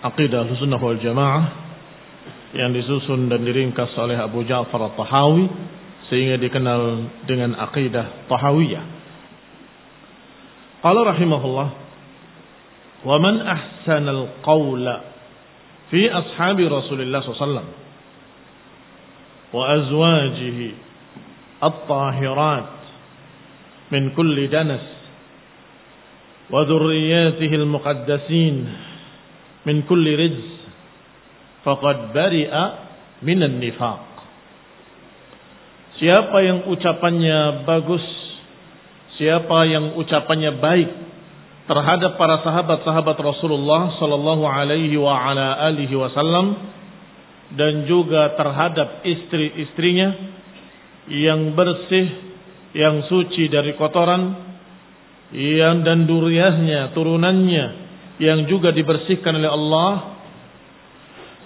Aqidah Sunnah wal Jamaah yang disusun dan diringkas oleh Abu Ja'far At-Tahawi sehingga dikenal dengan Aqidah Tahawiyah. Qala rahimahullah wa man ahsanal qawla fi ashabi Rasulillah sallallahu wa azwajihi at-tahirat من كل دنس وذرياته المقدسين min kulli rijz faqad bari'a minan nifaq. Siapa yang ucapannya bagus siapa yang ucapannya baik terhadap para sahabat-sahabat Rasulullah sallallahu alaihi wa ala alihi wasallam dan juga terhadap istri-istrinya yang bersih, yang suci dari kotoran, yang dan duriahnya, turunannya yang juga dibersihkan oleh Allah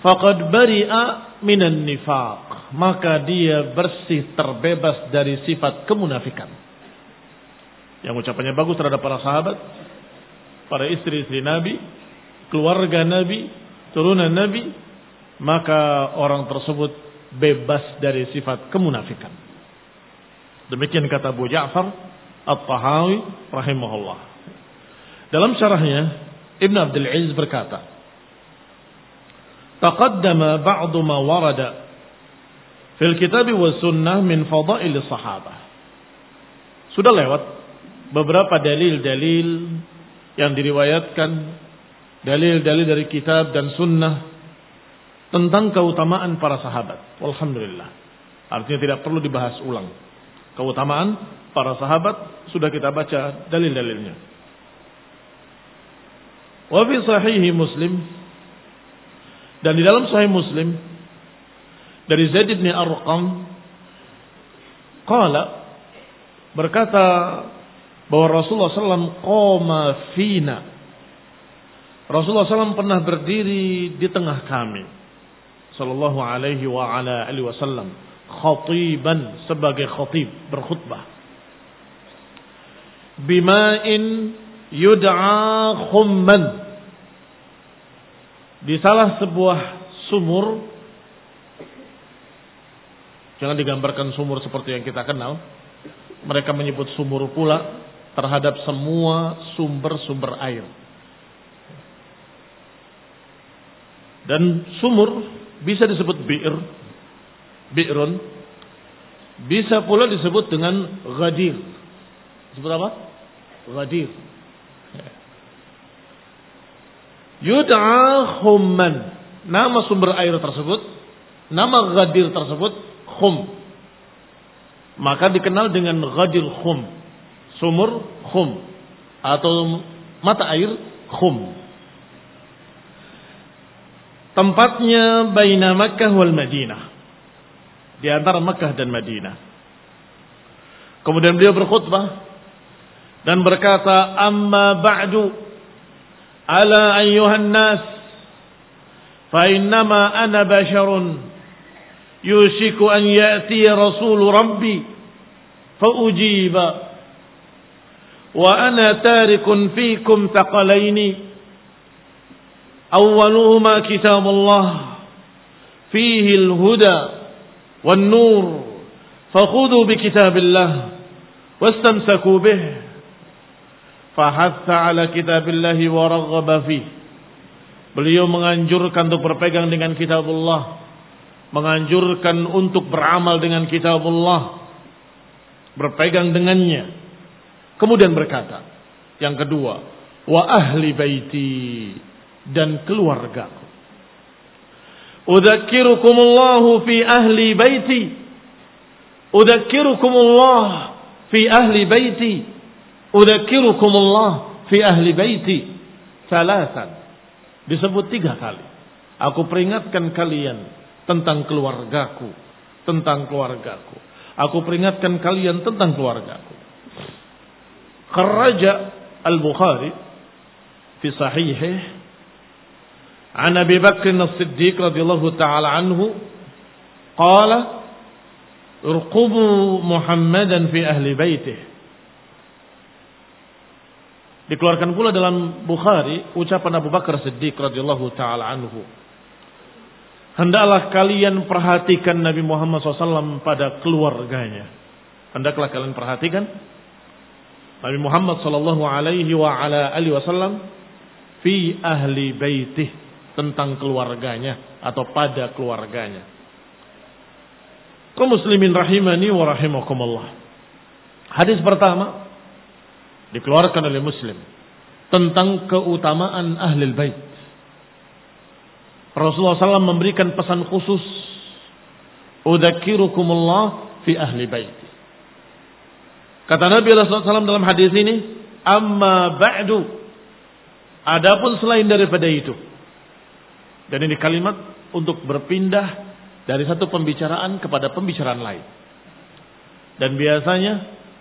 faqad bari'a minan nifaq. Maka dia bersih terbebas dari sifat kemunafikan. Yang ucapannya bagus terhadap para sahabat para istri-istri Nabi keluarga Nabi turunan Nabi maka orang tersebut bebas dari sifat kemunafikan. Demikian kata Abu Ja'far At-Tahawi rahimahullah. Dalam syarahnya Ibn Abdul Aziz berkata, "Taqaddama ba'du ma warada fil kitab wa sunnah min fadail sahabah." Sudah lewat beberapa dalil-dalil yang diriwayatkan, dalil-dalil dari kitab dan sunnah tentang keutamaan para sahabat. Alhamdulillah. Artinya tidak perlu dibahas ulang keutamaan para sahabat sudah kita baca dalil-dalilnya. Wa fi sahihi Muslim. Dan di dalam sahih Muslim dari Zaid bin Arqam qala berkata bahwa Rasulullah SAW qoma fina. Rasulullah SAW pernah berdiri di tengah kami. Sallallahu alaihi wa ala alihi wasallam. Khatiban sebagai khatib berkhutbah. Bima'in yud'a khumman di salah sebuah sumur Jangan digambarkan sumur seperti yang kita kenal. Mereka menyebut sumur pula terhadap semua sumber-sumber air. Dan sumur bisa disebut bi'r, bi'run, bisa pula disebut dengan ghadir. Disebut apa? Ghadir. Yud'a khumman. Nama sumber air tersebut, nama ghadir tersebut khum. Maka dikenal dengan ghadir khum. Sumur khum. Atau mata air khum. Tempatnya baina Makkah wal Madinah. Di antara Makkah dan Madinah. Kemudian beliau berkhutbah dan berkata, "Amma ba'du ala ayyuhan nas fa innama ana basharun يوشك أن يأتي رسول ربي فأجيب وأنا تارك فيكم ثقلين أولهما كتاب الله فيه الهدى والنور فخذوا بكتاب الله واستمسكوا به fahatha ala kitabillahi wa raghaba fi. Beliau menganjurkan untuk berpegang dengan kitabullah, menganjurkan untuk beramal dengan kitabullah, berpegang dengannya. Kemudian berkata, yang kedua, wa ahli baiti dan keluargaku. Udzakirukumullahu fi ahli baiti. Udzakirukumullah fi ahli baiti Udzakirukumullah fi ahli baiti. Salasan. Disebut tiga kali. Aku peringatkan kalian tentang keluargaku, tentang keluargaku. Aku peringatkan kalian tentang keluargaku. Kharaja Al-Bukhari fi sahihih an Abi Bakr As-Siddiq radhiyallahu taala anhu qala irqubu Muhammadan fi ahli baitih Dikeluarkan pula dalam Bukhari ucapan Abu Bakar Siddiq radhiyallahu taala anhu Hendaklah kalian perhatikan Nabi Muhammad SAW pada keluarganya. Hendaklah kalian perhatikan Nabi Muhammad Sallallahu Alaihi Wasallam fi ahli baitih tentang keluarganya atau pada keluarganya. Kau muslimin rahimani wa rahimakumullah. Hadis pertama dikeluarkan oleh Muslim tentang keutamaan ahli bait. Rasulullah SAW memberikan pesan khusus. Udhakirukumullah fi ahli baiti. Kata Nabi SAW dalam hadis ini, Amma ba'du. Adapun selain daripada itu. Dan ini kalimat untuk berpindah dari satu pembicaraan kepada pembicaraan lain. Dan biasanya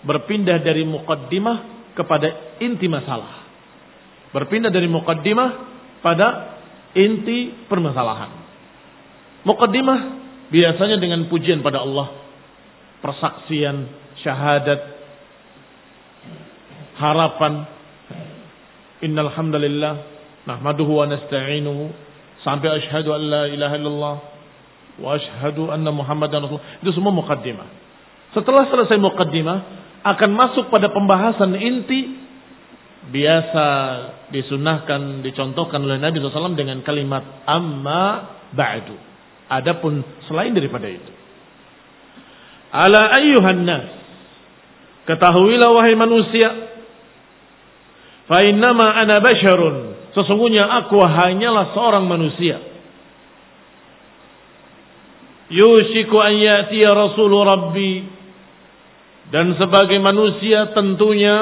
berpindah dari muqaddimah kepada inti masalah. Berpindah dari muqaddimah pada inti permasalahan. Muqaddimah biasanya dengan pujian pada Allah, persaksian, syahadat, harapan. Innal hamdalillah nahmaduhu wa nasta'inuhu sampai asyhadu an la ilaha illallah wa asyhadu anna muhammadan rasulullah. Itu semua muqaddimah. Setelah selesai muqaddimah akan masuk pada pembahasan inti biasa disunahkan, dicontohkan oleh Nabi SAW dengan kalimat amma ba'du. Adapun selain daripada itu. Ala ayyuhan nas. Ketahuilah wahai manusia. Fa innama ana basyarun. Sesungguhnya aku hanyalah seorang manusia. Yushiku an ya'tiya rasulu rabbi. Dan sebagai manusia tentunya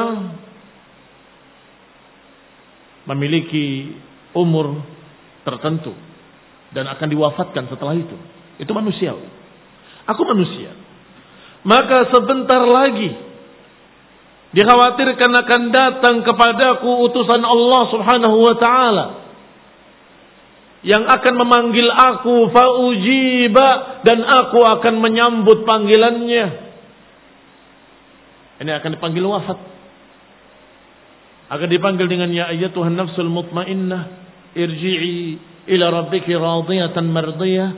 memiliki umur tertentu dan akan diwafatkan setelah itu. Itu manusia. Aku manusia. Maka sebentar lagi dikhawatirkan akan datang kepadaku utusan Allah Subhanahu wa taala yang akan memanggil aku faujiba dan aku akan menyambut panggilannya. Ini akan dipanggil wafat akan dipanggil dengan ya ayyatuhan nafsul mutmainnah irji'i ila rabbiki radiyatan mardiyah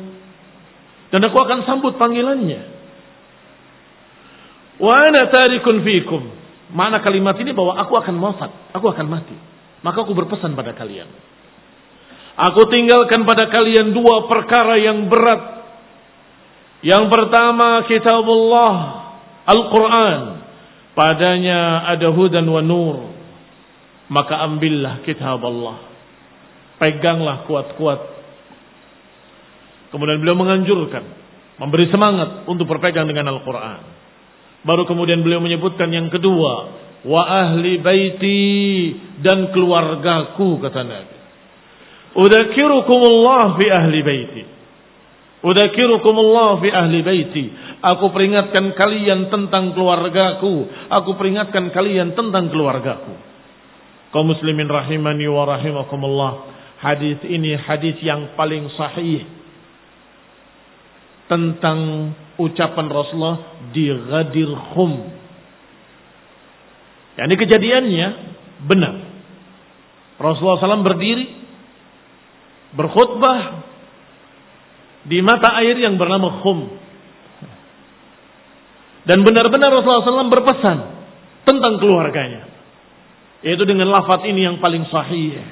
dan aku akan sambut panggilannya Wa ana tarikun fikum. Mana kalimat ini bahwa aku akan wafat, aku akan mati. Maka aku berpesan pada kalian. Aku tinggalkan pada kalian dua perkara yang berat. Yang pertama kitabullah, Al-Quran. Padanya ada hudan wa nur. Maka ambillah kitab Allah. Peganglah kuat-kuat. Kemudian beliau menganjurkan. Memberi semangat untuk berpegang dengan Al-Quran. Baru kemudian beliau menyebutkan yang kedua, wa ahli baiti dan keluargaku kata Nabi. Udzakirukumullah fi ahli baiti. Udzakirukumullah fi ahli baiti. Aku peringatkan kalian tentang keluargaku. Aku peringatkan kalian tentang keluargaku. Kaum muslimin rahimani wa rahimakumullah. Hadis ini hadis yang paling sahih tentang ucapan Rasulullah di Ghadir Khum. Ya, ini kejadiannya benar. Rasulullah SAW berdiri berkhutbah di mata air yang bernama Khum. Dan benar-benar Rasulullah SAW berpesan tentang keluarganya. Yaitu dengan lafaz ini yang paling sahih.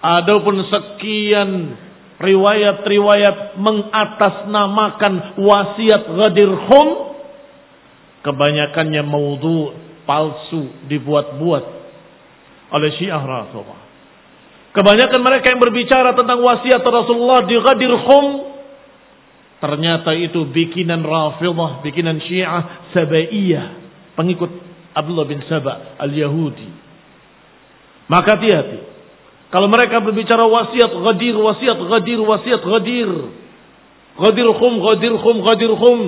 Adapun sekian riwayat-riwayat mengatasnamakan wasiat Ghadir Khum kebanyakannya maudhu palsu dibuat-buat oleh Syiah Rasulullah. Kebanyakan mereka yang berbicara tentang wasiat Rasulullah di Ghadir Khum ternyata itu bikinan Rafidah, bikinan Syiah Sabaiyah, pengikut Abdullah bin Saba al-Yahudi. Maka hati-hati. Kalau mereka berbicara wasiat ghadir, wasiat ghadir, wasiat ghadir. Ghadir khum, ghadir khum, ghadir khum.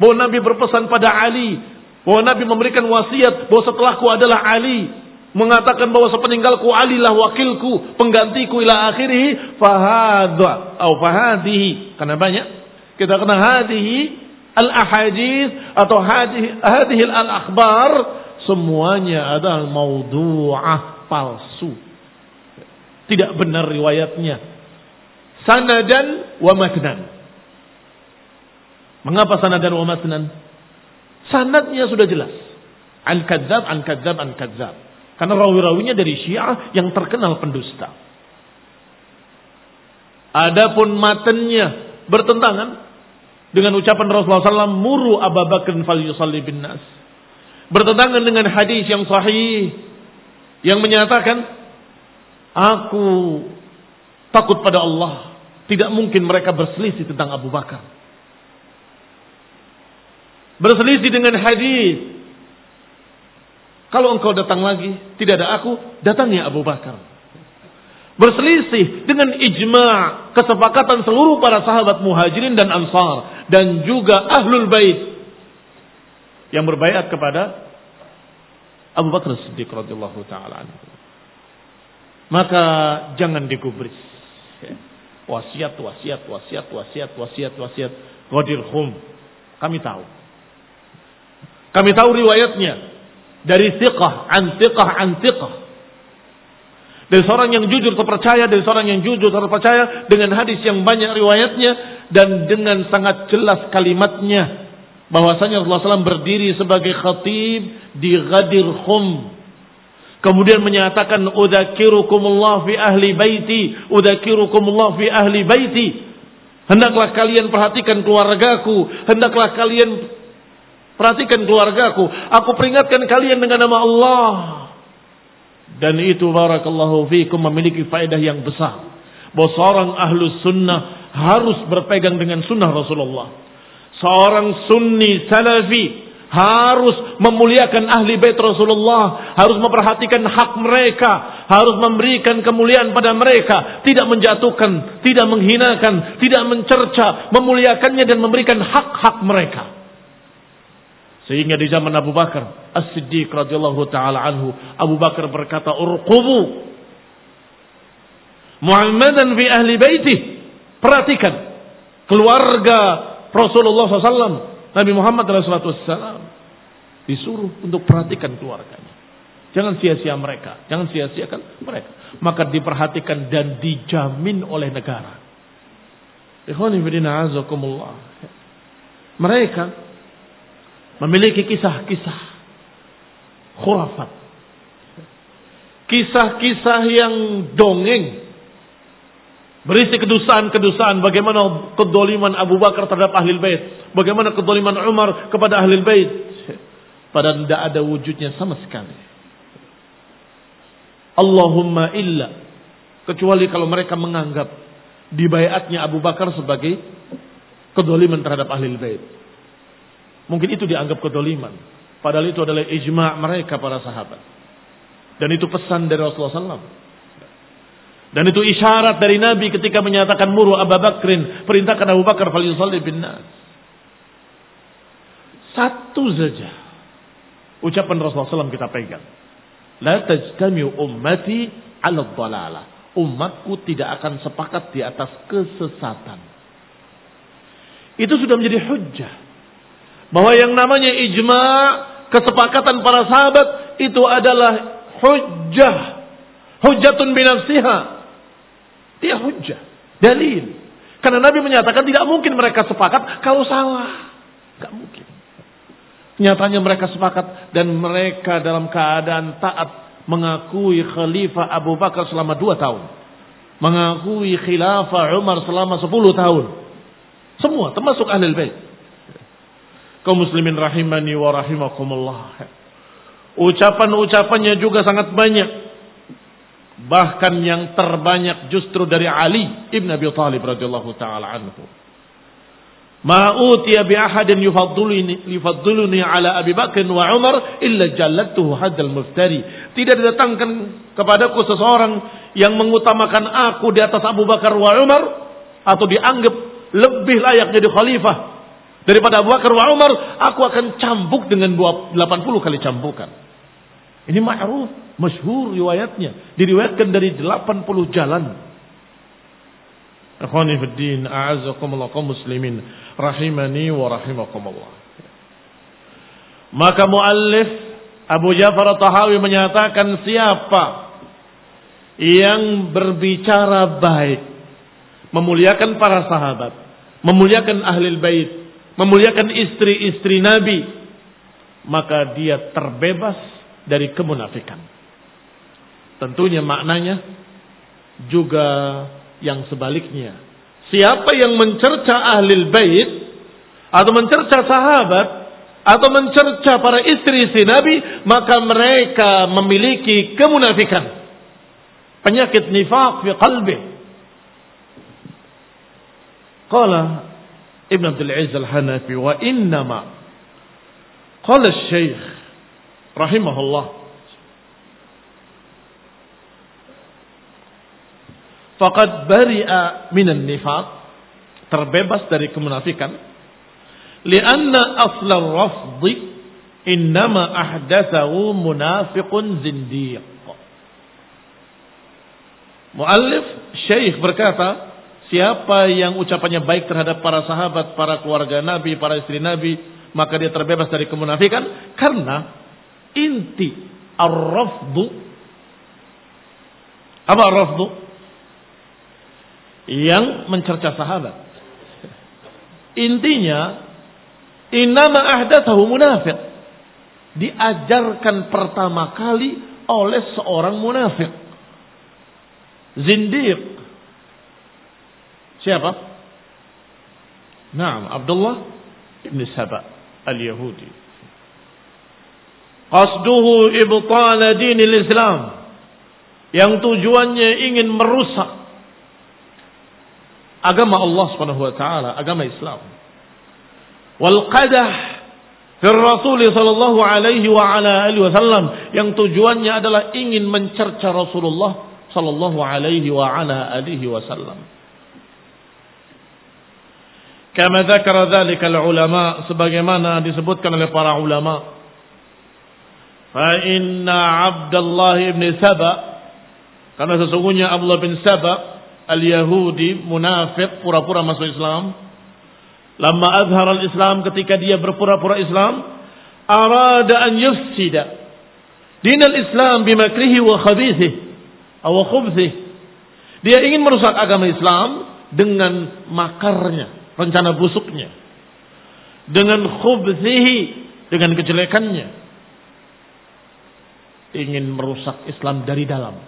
Bahwa Nabi berpesan pada Ali. Bahwa Nabi memberikan wasiat bahwa setelahku adalah Ali. Mengatakan bahwa sepeninggalku Ali lah wakilku, penggantiku ila akhirih. Fahadha, atau fahadihi. Karena banyak. Kita kena hadihi al-ahadith atau hadihi, al-akhbar. Semuanya adalah maudu'ah palsu tidak benar riwayatnya. Sanadan wa matnan. Mengapa sanadan wa matnan? Sanadnya sudah jelas. An kadzab, an kadzab, an kadzab. Karena rawi-rawinya dari Syiah yang terkenal pendusta. Adapun matanya bertentangan dengan ucapan Rasulullah SAW, muru Abu Bakr fal yusalli bin nas. Bertentangan dengan hadis yang sahih yang menyatakan Aku takut pada Allah. Tidak mungkin mereka berselisih tentang Abu Bakar. Berselisih dengan hadis. Kalau engkau datang lagi, tidak ada aku, datangnya Abu Bakar. Berselisih dengan ijma' kesepakatan seluruh para sahabat muhajirin dan ansar. Dan juga ahlul bait. Yang berbayat kepada Abu Bakar Siddiq radhiyallahu taala maka jangan digubris. Wasiat, wasiat, wasiat, wasiat, wasiat, wasiat. Ghadir khum. Kami tahu. Kami tahu riwayatnya. Dari tiqah, an tiqah, an tiqah. Dari seorang yang jujur terpercaya, dari seorang yang jujur terpercaya dengan hadis yang banyak riwayatnya dan dengan sangat jelas kalimatnya bahwasanya Rasulullah SAW berdiri sebagai khatib di Ghadir Khum Kemudian menyatakan udzakirukumullah fi ahli baiti, udzakirukumullah fi ahli baiti. Hendaklah kalian perhatikan keluargaku, hendaklah kalian perhatikan keluargaku. Aku peringatkan kalian dengan nama Allah. Dan itu barakallahu fiikum memiliki faedah yang besar. Bahwa seorang ahlu sunnah harus berpegang dengan sunnah Rasulullah. Seorang sunni salafi harus memuliakan ahli bait Rasulullah, harus memperhatikan hak mereka, harus memberikan kemuliaan pada mereka, tidak menjatuhkan, tidak menghinakan, tidak mencerca, memuliakannya dan memberikan hak-hak mereka. Sehingga di zaman Abu Bakar As-Siddiq radhiyallahu taala anhu, Abu Bakar berkata, "Urqubu Muhammadan fi ahli baitih." Perhatikan keluarga Rasulullah SAW Nabi Muhammad SAW disuruh untuk perhatikan keluarganya. Jangan sia-sia mereka, jangan sia-siakan mereka. Maka diperhatikan dan dijamin oleh negara. Mereka memiliki kisah-kisah khurafat. Kisah-kisah yang dongeng. Berisi kedustaan-kedustaan. Bagaimana kedoliman Abu Bakar terhadap ahli bait. Bagaimana kedoliman Umar kepada ahli bait. Padahal tidak ada wujudnya sama sekali. Allahumma illa. Kecuali kalau mereka menganggap dibayatnya Abu Bakar sebagai kedoliman terhadap ahli bait. Mungkin itu dianggap kedoliman. Padahal itu adalah ijma' mereka para sahabat. Dan itu pesan dari Rasulullah SAW. Dan itu isyarat dari Nabi ketika menyatakan muru Abu Bakrin. Perintahkan Abu Bakar falyusalli bin nas. Satu saja. Ucapan Rasulullah SAW kita pegang. La tajtamiu ummati ala dhalalah. Umatku tidak akan sepakat di atas kesesatan. Itu sudah menjadi hujjah bahwa yang namanya ijma kesepakatan para sahabat itu adalah hujjah. Hujjatun binafsiha. Dia hujjah. Dalil. Karena Nabi menyatakan tidak mungkin mereka sepakat kalau salah. Nggak mungkin. Nyatanya mereka sepakat dan mereka dalam keadaan taat mengakui khalifah Abu Bakar selama dua tahun. Mengakui khilafah Umar selama sepuluh tahun. Semua termasuk ahli bait kaum muslimin rahimani wa rahimakumullah. Ucapan-ucapannya juga sangat banyak. Bahkan yang terbanyak justru dari Ali ibn Abi Thalib radhiyallahu taala anhu. Ma utiya bi ahadin yufaddiluni ala Abi Bakr wa Umar illa jallatuhu hadal muftari. Tidak didatangkan kepadaku seseorang yang mengutamakan aku di atas Abu Bakar wa Umar atau dianggap lebih layak jadi khalifah Daripada Abu Bakar wa Umar, aku akan cambuk dengan 80 kali cambukan. Ini ma'ruf, masyhur riwayatnya. Diriwayatkan dari 80 jalan. Akhwani kaum muslimin, rahimani wa rahimakumullah. Maka muallif Abu Ja'far Tahawi menyatakan siapa yang berbicara baik, memuliakan para sahabat, memuliakan ahli bait, memuliakan istri-istri Nabi, maka dia terbebas dari kemunafikan. Tentunya maknanya juga yang sebaliknya. Siapa yang mencerca ahli bait atau mencerca sahabat atau mencerca para istri-istri Nabi, maka mereka memiliki kemunafikan. Penyakit nifak fi qalbi. Qala ابن عبد العز الحنفي وإنما قال الشيخ رحمه الله فقد برئ من النفاق terbebas dari kemunafikan lianna asla rafd innama ahdathahu munafiqun zindiq Muallif Syekh berkata Siapa yang ucapannya baik terhadap para sahabat, para keluarga Nabi, para istri Nabi, maka dia terbebas dari kemunafikan karena inti ar-rafdu apa ar-rafdu? Yang mencerca sahabat. Intinya innama ahdatsahu munafiq. Diajarkan pertama kali oleh seorang munafik. Zindiq Siapa? Naam, Abdullah ibn Saba al-Yahudi. Qasduhu ibtal dinil Islam. Yang tujuannya ingin merusak agama Allah Subhanahu wa taala, agama Islam. Wal qadah fir Rasul sallallahu alaihi wa ala alihi wasallam yang tujuannya adalah ingin mencerca Rasulullah sallallahu alaihi wa ala alihi wasallam. Kama dzakara dzalika ulama sebagaimana disebutkan oleh para ulama. Fa inna Abdullah ibn Saba karena sesungguhnya Abdullah bin Saba al-Yahudi munafik pura-pura masuk Islam. Lama azhar al-Islam ketika dia berpura-pura Islam, arada an yufsida din al-Islam bimakrihi wa khabithih atau khubthih. Dia ingin merusak agama Islam dengan makarnya, rencana busuknya. Dengan khubzihi, dengan kejelekannya ingin merusak Islam dari dalam.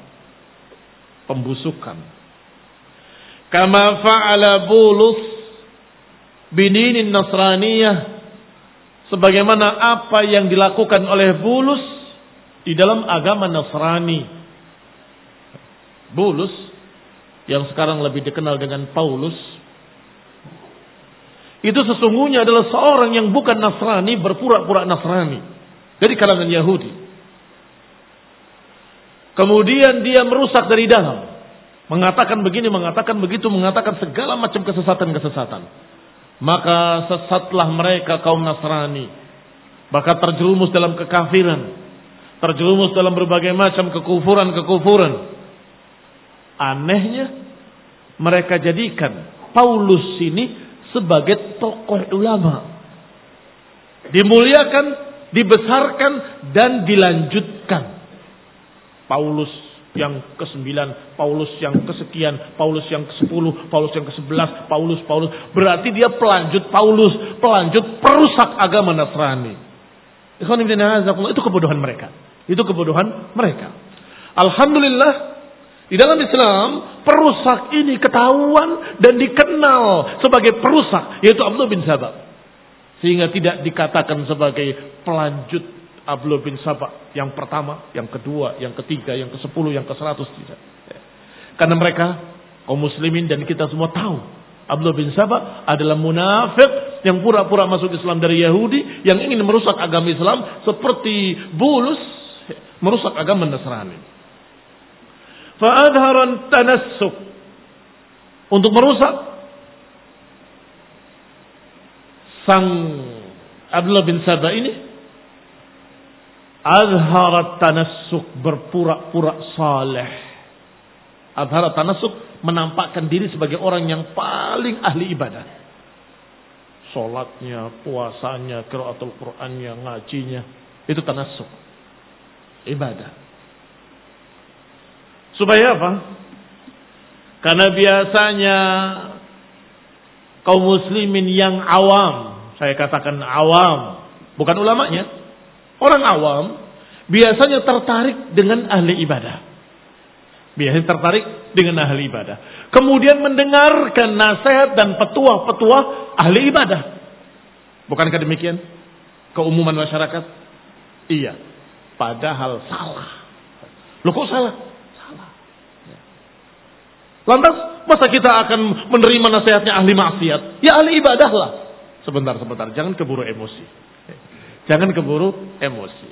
Pembusukan. Kama fa'ala Bulus bininin Nasraniyah sebagaimana apa yang dilakukan oleh Bulus di dalam agama Nasrani. Bulus yang sekarang lebih dikenal dengan Paulus itu sesungguhnya adalah seorang yang bukan Nasrani berpura-pura Nasrani dari kalangan Yahudi. Kemudian dia merusak dari dalam. Mengatakan begini, mengatakan begitu, mengatakan segala macam kesesatan-kesesatan. Maka sesatlah mereka kaum Nasrani. Maka terjerumus dalam kekafiran. Terjerumus dalam berbagai macam kekufuran-kekufuran. Anehnya mereka jadikan Paulus ini sebagai tokoh ulama. Dimuliakan, dibesarkan, dan dilanjutkan. Paulus yang ke-9, Paulus yang kesekian, Paulus yang ke-10, Paulus yang ke-11, Paulus, Paulus. Berarti dia pelanjut Paulus, pelanjut perusak agama Nasrani. Itu kebodohan mereka. Itu kebodohan mereka. Alhamdulillah di dalam Islam perusak ini ketahuan dan dikenal sebagai perusak yaitu Abdullah bin Sabah. Sehingga tidak dikatakan sebagai pelanjut Abdullah bin Sabah yang pertama, yang kedua, yang ketiga, yang ke sepuluh, yang ke seratus tidak. Karena mereka kaum muslimin dan kita semua tahu Abdullah bin Sabah adalah munafik yang pura-pura masuk Islam dari Yahudi yang ingin merusak agama Islam seperti bulus merusak agama Nasrani. Fa'adharan tanassuk untuk merusak sang Abdullah bin Sabah ini Azharat tanassuk berpura-pura saleh. Azharat tanassuk menampakkan diri sebagai orang yang paling ahli ibadah. Sholatnya, puasanya, kiraatul Qur'annya, ngajinya. Itu tanassuk. Ibadah. Supaya apa? Karena biasanya kaum muslimin yang awam, saya katakan awam, bukan ulamanya, Orang awam biasanya tertarik dengan ahli ibadah. Biasanya tertarik dengan ahli ibadah. Kemudian mendengarkan nasihat dan petuah-petuah ahli ibadah. Bukankah demikian? Keumuman masyarakat? Iya. Padahal salah. Loh kok? Salah. Lantas, masa kita akan menerima nasihatnya ahli maksiat? Ya ahli ibadah lah. Sebentar, sebentar. Jangan keburu emosi. Jangan keburu emosi.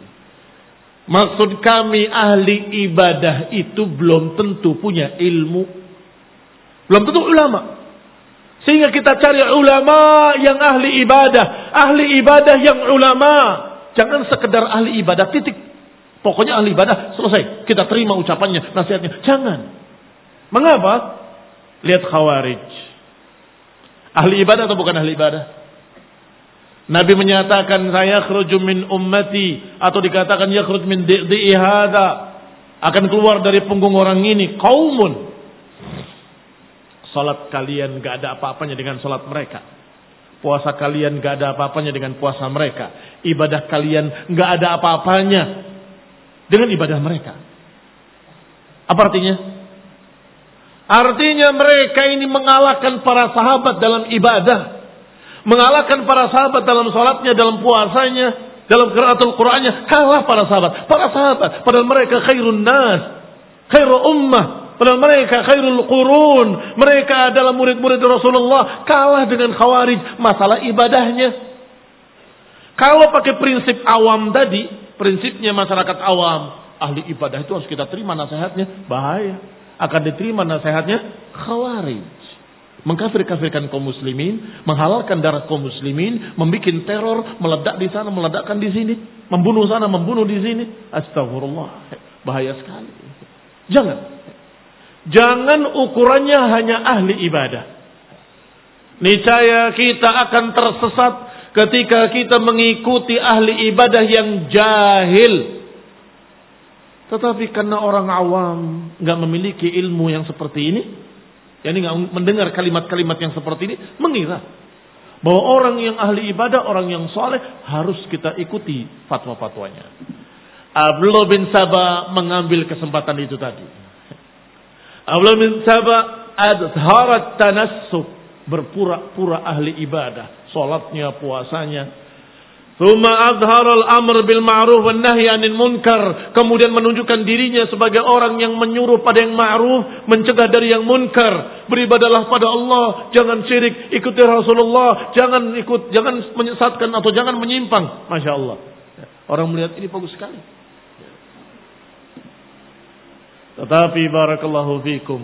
Maksud kami ahli ibadah itu belum tentu punya ilmu. Belum tentu ulama. Sehingga kita cari ulama yang ahli ibadah. Ahli ibadah yang ulama. Jangan sekedar ahli ibadah titik. Pokoknya ahli ibadah selesai. Kita terima ucapannya, nasihatnya. Jangan. Mengapa? Lihat khawarij. Ahli ibadah atau bukan ahli ibadah? Nabi menyatakan saya khruju min ummati atau dikatakan ya khruj min akan keluar dari punggung orang ini kaumun salat kalian gak ada apa-apanya dengan salat mereka puasa kalian gak ada apa-apanya dengan puasa mereka ibadah kalian gak ada apa-apanya dengan ibadah mereka apa artinya artinya mereka ini mengalahkan para sahabat dalam ibadah. Mengalahkan para sahabat dalam sholatnya, dalam puasanya, dalam kiraatul Qur'annya, kalah para sahabat. Para sahabat, padahal mereka khairun nas, khairul ummah, padahal mereka khairul qurun, mereka adalah murid-murid Rasulullah, kalah dengan khawarij. Masalah ibadahnya. Kalau pakai prinsip awam tadi, prinsipnya masyarakat awam, ahli ibadah itu harus kita terima nasihatnya, bahaya. Akan diterima nasihatnya khawarij mengkafir-kafirkan kaum muslimin, menghalalkan darah kaum muslimin, membuat teror, meledak di sana, meledakkan di sini, membunuh sana, membunuh di sini. Astagfirullah. Bahaya sekali. Jangan. Jangan ukurannya hanya ahli ibadah. Niscaya kita akan tersesat ketika kita mengikuti ahli ibadah yang jahil. Tetapi karena orang awam nggak memiliki ilmu yang seperti ini, yakni nggak mendengar kalimat-kalimat yang seperti ini, mengira Bahwa orang yang ahli ibadah, orang yang soleh harus kita ikuti fatwa-fatwanya. Abdullah bin Sabah mengambil kesempatan itu tadi. Abdullah bin Sabah adharat tanassub. Berpura-pura ahli ibadah. Salatnya, puasanya, Thumma azhar al-amr bil ma'ruf wan nahy 'anil munkar. Kemudian menunjukkan dirinya sebagai orang yang menyuruh pada yang ma'ruf, mencegah dari yang munkar. Beribadalah pada Allah, jangan syirik, ikuti Rasulullah, jangan ikut, jangan menyesatkan atau jangan menyimpang. Masya Allah. Orang melihat ini bagus sekali. Tetapi barakallahu fikum,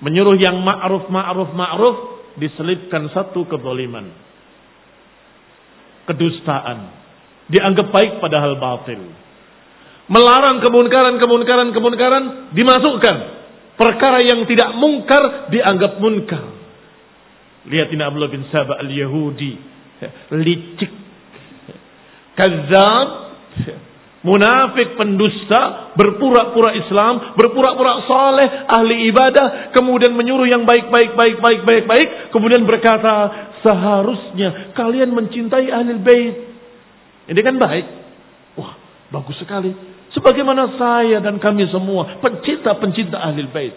menyuruh yang ma'ruf ma'ruf ma'ruf diselipkan satu kezaliman kedustaan. Dianggap baik padahal batil. Melarang kemunkaran, kemunkaran, kemunkaran dimasukkan. Perkara yang tidak mungkar dianggap munkar. Lihat ini Abdullah bin Sabah al-Yahudi. Licik. Kazab. Munafik pendusta, berpura-pura Islam, berpura-pura saleh, ahli ibadah, kemudian menyuruh yang baik-baik, baik-baik, baik-baik, kemudian berkata, Seharusnya kalian mencintai ahli bait. Ini kan baik. Wah, bagus sekali. Sebagaimana saya dan kami semua pencinta-pencinta ahli bait.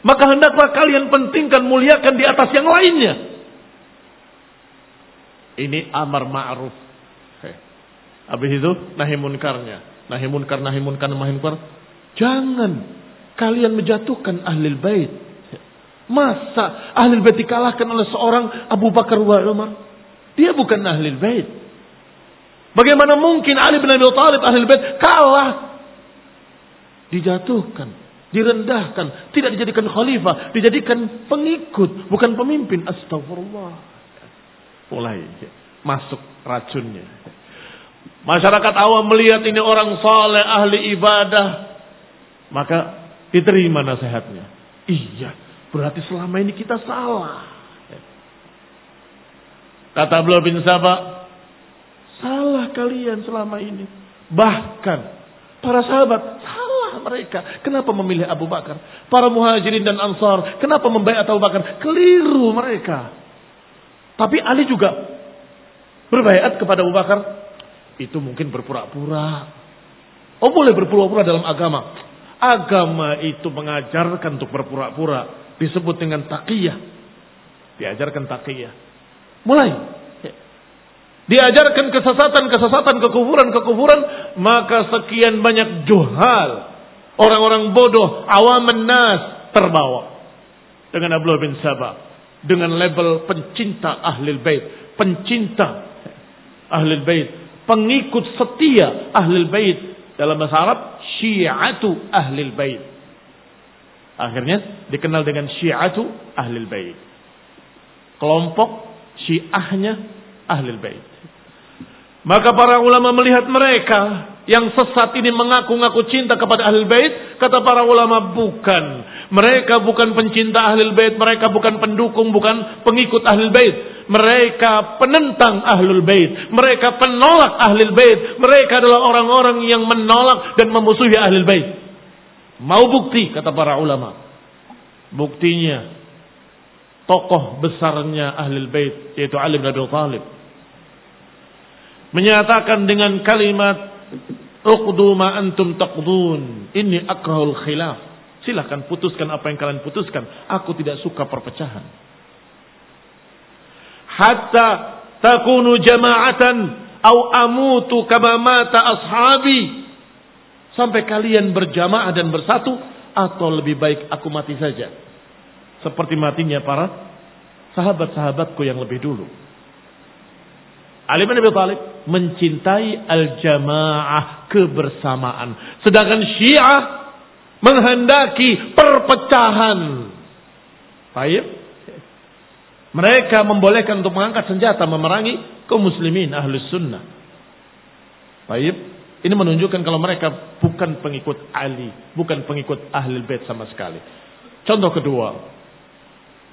Maka hendaklah kalian pentingkan, muliakan di atas yang lainnya. Ini amar ma'ruf. Habis itu nahi munkarnya. Nahi munkar, nahi munkar, nahi munkar. Jangan kalian menjatuhkan ahli bait Masa ahli bait dikalahkan oleh seorang Abu Bakar wa Umar? Dia bukan ahli bait. Bagaimana mungkin Ali bin Abi Thalib ahli bait kalah? Dijatuhkan, direndahkan, tidak dijadikan khalifah, dijadikan pengikut, bukan pemimpin. Astagfirullah. Mulai masuk racunnya. Masyarakat awam melihat ini orang saleh, ahli ibadah, maka diterima nasihatnya. Iya, Berarti selama ini kita salah. Kata Abdullah bin Sabah, salah kalian selama ini. Bahkan para sahabat salah mereka. Kenapa memilih Abu Bakar? Para muhajirin dan ansar, kenapa membayar Abu Bakar? Keliru mereka. Tapi Ali juga berbaiat kepada Abu Bakar. Itu mungkin berpura-pura. Oh boleh berpura-pura dalam agama. Agama itu mengajarkan untuk berpura-pura disebut dengan taqiyah. Diajarkan taqiyah. Mulai. Diajarkan kesesatan-kesesatan, kekufuran-kekufuran, maka sekian banyak juhal, orang-orang bodoh, awam nas terbawa dengan Abdullah bin Sabah dengan label pencinta ahli bait, pencinta ahli bait, pengikut setia ahli bait dalam bahasa Arab syiatu ahli bait. Akhirnya dikenal dengan Syiatu Ahlul Bait. Kelompok Syiahnya Ahlul Bait. Maka para ulama melihat mereka yang sesat ini mengaku-ngaku cinta kepada Ahlul Bait, kata para ulama bukan. Mereka bukan pencinta Ahlul Bait, mereka bukan pendukung, bukan pengikut Ahlul Bait. Mereka penentang Ahlul Bait, mereka penolak Ahlul Bait. Mereka adalah orang-orang yang menolak dan memusuhi Ahlul Bait. Mau bukti kata para ulama. Buktinya tokoh besarnya ahli bait yaitu Ali bin Abi Thalib menyatakan dengan kalimat uqdu ma antum taqdun. Inni akrahul khilaf. Silahkan putuskan apa yang kalian putuskan. Aku tidak suka perpecahan. Hatta takunu jama'atan au amutu kama mata ashabi sampai kalian berjamaah dan bersatu atau lebih baik aku mati saja seperti matinya para sahabat-sahabatku yang lebih dulu. Ali bin Abi Thalib mencintai al-jamaah kebersamaan. Sedangkan Syiah menghendaki perpecahan. Baik. Mereka membolehkan untuk mengangkat senjata memerangi kaum muslimin ahlus sunnah. Baik. Ini menunjukkan kalau mereka bukan pengikut Ali, bukan pengikut ahli bait sama sekali. Contoh kedua,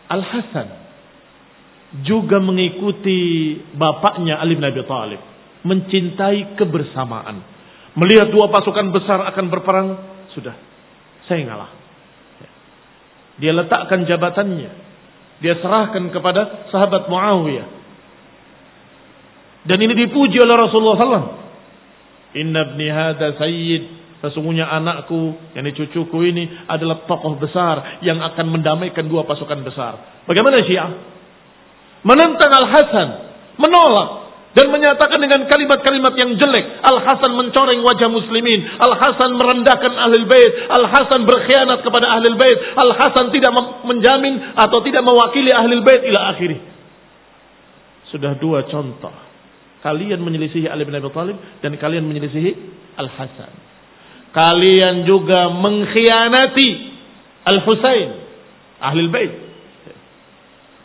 Al Hasan juga mengikuti bapaknya Ali bin Abi Thalib, mencintai kebersamaan. Melihat dua pasukan besar akan berperang, sudah, saya ngalah. Dia letakkan jabatannya Dia serahkan kepada sahabat Muawiyah. Dan ini dipuji oleh Rasulullah SAW. Inna ibni hada sayyid. Sesungguhnya anakku, yang cucuku ini adalah tokoh besar yang akan mendamaikan dua pasukan besar. Bagaimana Syiah? Menentang Al-Hasan, menolak dan menyatakan dengan kalimat-kalimat yang jelek. Al-Hasan mencoreng wajah muslimin. Al-Hasan merendahkan ahli bait. Al-Hasan berkhianat kepada ahli bait. Al-Hasan tidak menjamin atau tidak mewakili ahli bait ila akhiri. Sudah dua contoh. Kalian menyelisihi Ali bin Abi Thalib dan kalian menyelisihi Al-Hasan. Kalian juga mengkhianati Al-Husain, ahli bait.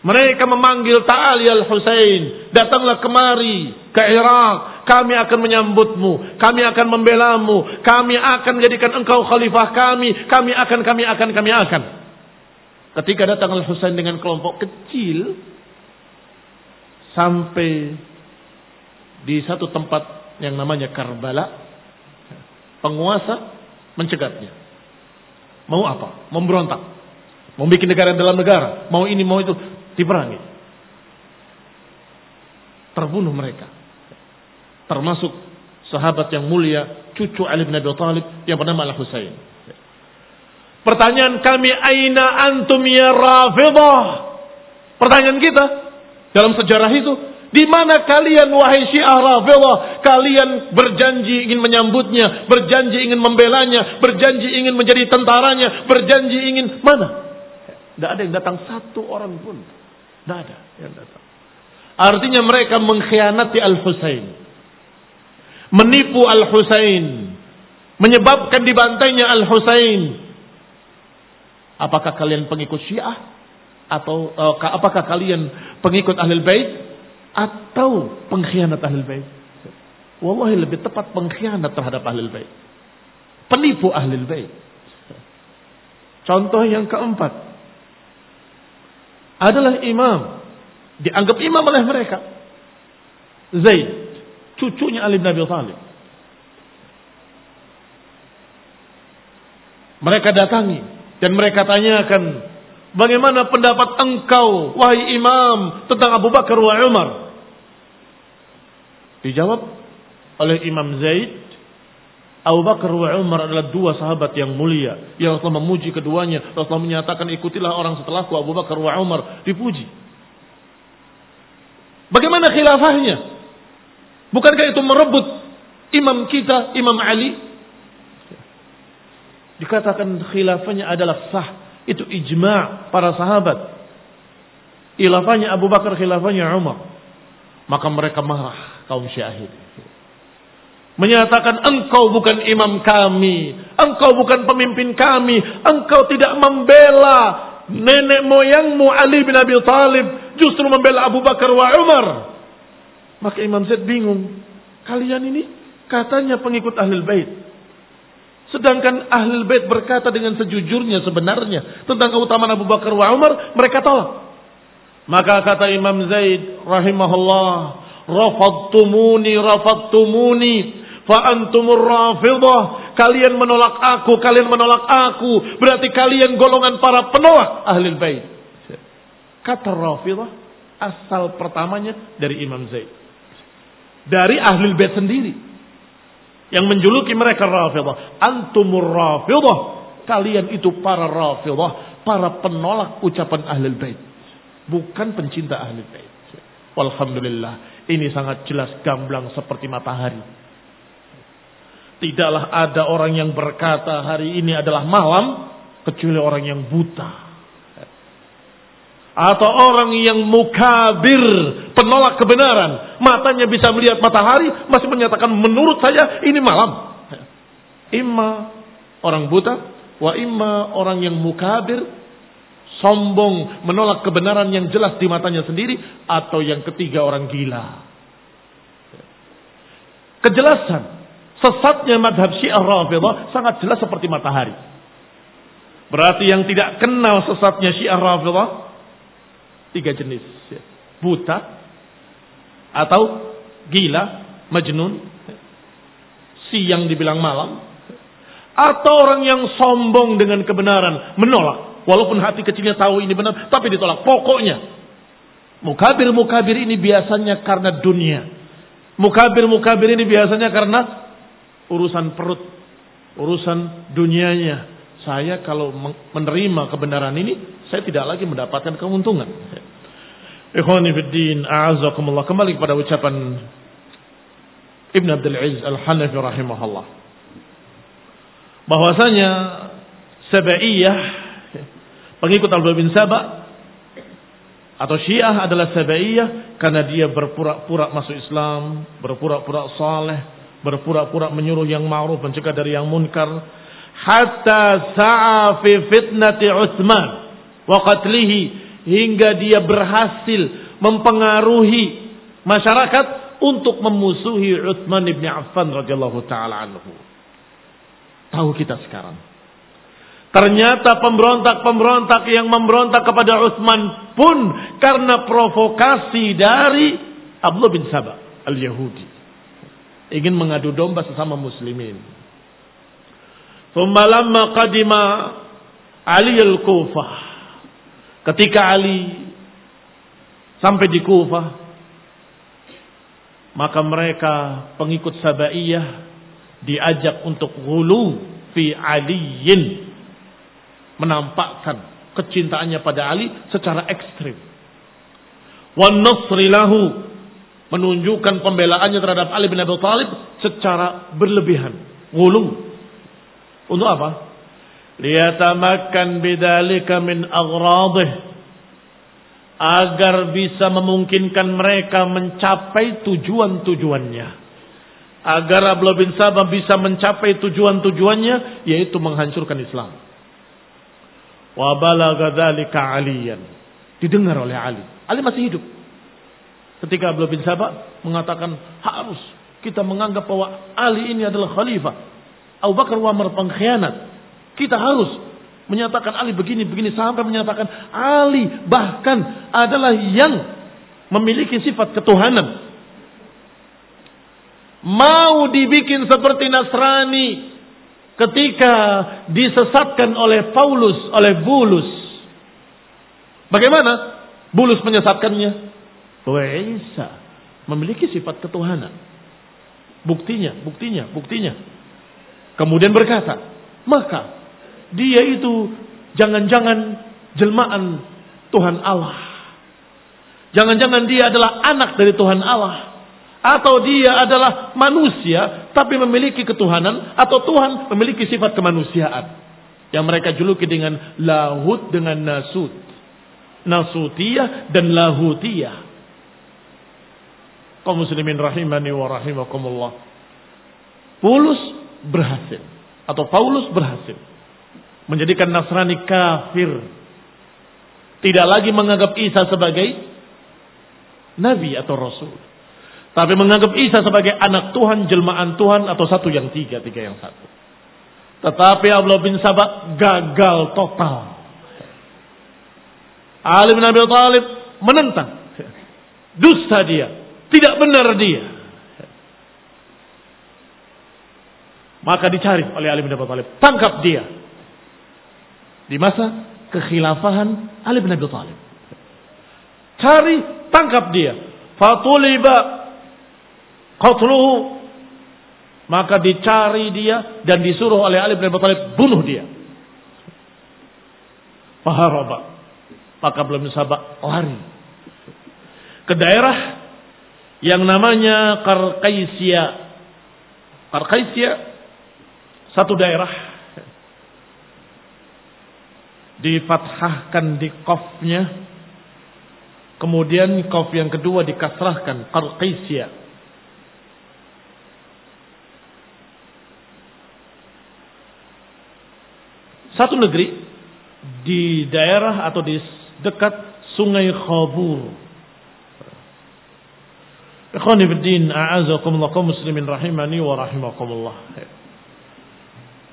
Mereka memanggil Ta'ali al-Husain. Datanglah kemari ke Irak. Kami akan menyambutmu. Kami akan membelamu. Kami akan menjadikan engkau khalifah kami. Kami akan, kami akan, kami akan. Ketika datang al-Husain dengan kelompok kecil. Sampai di satu tempat yang namanya Karbala. Penguasa mencegatnya. Mau apa? Memberontak. Mau bikin negara dalam negara. Mau ini, mau itu diperangi. Terbunuh mereka. Termasuk sahabat yang mulia, cucu Ali bin Abi Thalib yang bernama Al-Husain. Pertanyaan kami, aina antum ya? Pertanyaan kita dalam sejarah itu, di mana kalian wahai Syiah Rafidah? Kalian berjanji ingin menyambutnya, berjanji ingin membelanya, berjanji ingin menjadi tentaranya, berjanji ingin mana? Tidak ada yang datang satu orang pun. Tidak ada yang datang. Artinya mereka mengkhianati Al-Husain. Menipu Al-Husain. Menyebabkan dibantainya Al-Husain. Apakah kalian pengikut Syiah? Atau uh, apakah kalian pengikut Ahlul Bait? Atau pengkhianat Ahlul Bait? Wallahi lebih tepat pengkhianat terhadap Ahlul Bait. Penipu Ahlul Bait. Contoh yang keempat adalah imam. Dianggap imam oleh mereka. Zaid, cucunya Ali bin Abi Thalib. Mereka datangi dan mereka tanyakan, bagaimana pendapat engkau, wahai imam, tentang Abu Bakar wa Umar? Dijawab oleh Imam Zaid, Abu Bakar wa Umar adalah dua sahabat yang mulia. Yang Rasulullah memuji keduanya. Rasulullah menyatakan ikutilah orang setelahku Abu Bakar wa Umar. Dipuji. Bagaimana khilafahnya? Bukankah itu merebut imam kita, Imam Ali? Dikatakan khilafahnya adalah sah. Itu ijma' para sahabat. Khilafahnya Abu Bakar, khilafahnya Umar. Maka mereka marah kaum syahid menyatakan engkau bukan imam kami, engkau bukan pemimpin kami, engkau tidak membela nenek moyangmu Ali bin Abi Thalib, justru membela Abu Bakar wa Umar. Maka Imam Zaid bingung. Kalian ini katanya pengikut Ahlul Bait. Sedangkan Ahlul Bait berkata dengan sejujurnya sebenarnya tentang keutamaan Abu Bakar wa Umar, mereka tolak. Maka kata Imam Zaid rahimahullah, rafadtumuni rafadtumuni. Fa antumur rafidah kalian menolak aku kalian menolak aku. Berarti kalian golongan para penolak ahli bait. Kata rafidah asal pertamanya dari Imam Zaid. Dari ahli bait sendiri. Yang menjuluki mereka rafidah antumur rafidah kalian itu para rafidah para penolak ucapan ahli bait. Bukan pencinta ahli bait. Alhamdulillah ini sangat jelas gamblang seperti matahari Tidaklah ada orang yang berkata hari ini adalah malam kecuali orang yang buta. Atau orang yang mukabir, penolak kebenaran. Matanya bisa melihat matahari, masih menyatakan menurut saya ini malam. Imma orang buta, wa imma orang yang mukabir, sombong, menolak kebenaran yang jelas di matanya sendiri, atau yang ketiga orang gila. Kejelasan Sesatnya madhab syiah rafidah sangat jelas seperti matahari. Berarti yang tidak kenal sesatnya syiah rafidah tiga jenis. Buta atau gila, majnun, siang dibilang malam, atau orang yang sombong dengan kebenaran, menolak. Walaupun hati kecilnya tahu ini benar, tapi ditolak. Pokoknya. Mukabir-mukabir ini biasanya karena dunia. Mukabir-mukabir ini biasanya karena urusan perut, urusan dunianya. Saya kalau menerima kebenaran ini, saya tidak lagi mendapatkan keuntungan. Ikhwani fiddin, a'azakumullah. Kembali kepada ucapan Ibn Abdul Aziz Al-Hanafi rahimahullah. Bahwasanya Sabaiyah pengikut Abdullah bin Sabah atau Syiah adalah Sabaiyah karena dia berpura-pura masuk Islam, berpura-pura saleh, berpura-pura menyuruh yang ma'ruf mencegah dari yang munkar hatta sa'a fi fitnati Utsman wa qatlihi hingga dia berhasil mempengaruhi masyarakat untuk memusuhi Utsman bin Affan radhiyallahu taala anhu. Tahu kita sekarang. Ternyata pemberontak-pemberontak yang memberontak kepada Utsman pun karena provokasi dari Abdullah bin Sabah al-Yahudi. Ingin mengadu domba sesama muslimin. Thumma lamma qadima Ali al-Kufah. Ketika Ali sampai di Kufah, maka mereka pengikut Sabaiyah diajak untuk hulu fi aliyin menampakkan kecintaannya pada Ali secara ekstrim. Wan nasri lahu menunjukkan pembelaannya terhadap Ali bin Abi Thalib secara berlebihan. Hulu. Untuk apa? Liyatamakkan bidalika min aghradih agar bisa memungkinkan mereka mencapai tujuan-tujuannya. Agar Abdullah bin Sabah bisa mencapai tujuan-tujuannya yaitu menghancurkan Islam. Wa balagha dzalika aliyan. Didengar oleh Ali. Ali masih hidup. Ketika Abdullah bin Sabah mengatakan harus kita menganggap bahwa Ali ini adalah khalifah. Abu Bakar wa Umar pengkhianat. Kita harus menyatakan Ali begini begini sampai menyatakan Ali bahkan adalah yang memiliki sifat ketuhanan. Mau dibikin seperti Nasrani ketika disesatkan oleh Paulus, oleh Bulus. Bagaimana Bulus menyesatkannya? Bahwa Isa memiliki sifat ketuhanan. Buktinya, buktinya, buktinya. Kemudian berkata, maka dia itu jangan-jangan jelmaan Tuhan Allah. Jangan-jangan dia adalah anak dari Tuhan Allah. Atau dia adalah manusia tapi memiliki ketuhanan. Atau Tuhan memiliki sifat kemanusiaan. Yang mereka juluki dengan lahut dengan nasut. Nasutiyah dan lahutiyah. Kau muslimin rahimani wa rahimakumullah. Paulus berhasil. Atau Paulus berhasil menjadikan Nasrani kafir. Tidak lagi menganggap Isa sebagai nabi atau rasul. Tapi menganggap Isa sebagai anak Tuhan, jelmaan Tuhan atau satu yang tiga, tiga yang satu. Tetapi Abdullah bin Sabah gagal total. Ali bin Abi Thalib menentang. Dusta dia. Tidak benar dia. Maka dicari oleh Ali bin Abi Thalib. Tangkap dia di masa kekhilafahan Ali bin Abi Thalib. Cari, tangkap dia. Fatuliba qatluhu maka dicari dia dan disuruh oleh Ali bin Abi Thalib bunuh dia. Faharaba. Maka belum sahabat lari ke daerah yang namanya Karkaisia. Karkaisia satu daerah difathahkan di kofnya kemudian kof yang kedua dikasrahkan qarqisya satu negeri di daerah atau di dekat sungai Khabur Ikhwani fiddin, a'azakumullah kaum muslimin rahimani wa rahimakumullah.